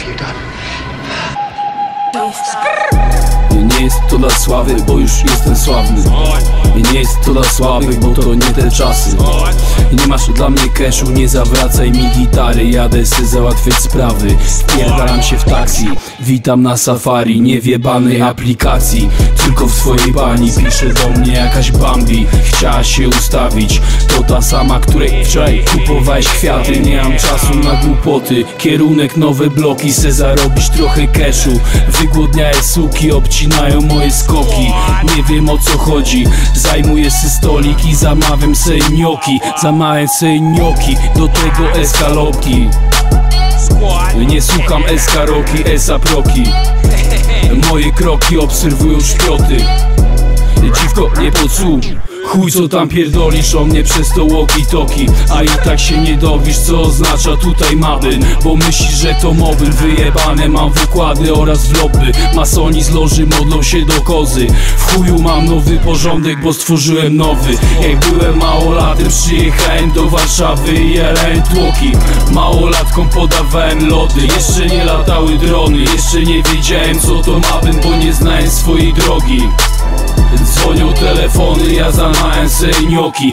have you done? Don't stop. Nie jest to dla sławy, bo już jestem sławny. Nie jest to dla słabych, bo to nie te czasy. Nie masz dla mnie cashu, nie zawracaj mi gitary Jadę se załatwiać sprawy. Pierdalam się w taksi Witam na safari, niewiebanej aplikacji. Tylko w swojej pani pisze do mnie jakaś Bambi. Chciała się ustawić To ta sama, której wczoraj kupowałeś kwiaty. Nie mam czasu na głupoty Kierunek nowe bloki, se zarobić trochę cashu. Wygłodniałe suki, obcinają moje skoki. Nie wiem o co chodzi. Zajmuję se stolik i zamawiam se nioki Zamawiam se nioki, do tego eskalopki nie słucham eskaroki, esaproki. Moje kroki obserwują szproty Dziwko, nie podsłuch Chuj co tam pierdolisz o mnie przez to walkie-talkie? A i tak się nie dowisz co oznacza tutaj mabyn Bo myślisz, że to mobyl wyjebane. Mam wykłady oraz vlogby Masoni z loży modlą się do kozy. W chuju mam nowy porządek, bo stworzyłem nowy. Jak byłem małolatem przyjechałem do Warszawy i jarałem tłoki. Małolatkom podawałem lody. Jeszcze nie latały drony. Jeszcze nie wiedziałem co to mabyn, bo nie znałem swojej drogi Dzwonią telefony, ja zamałem se nioki.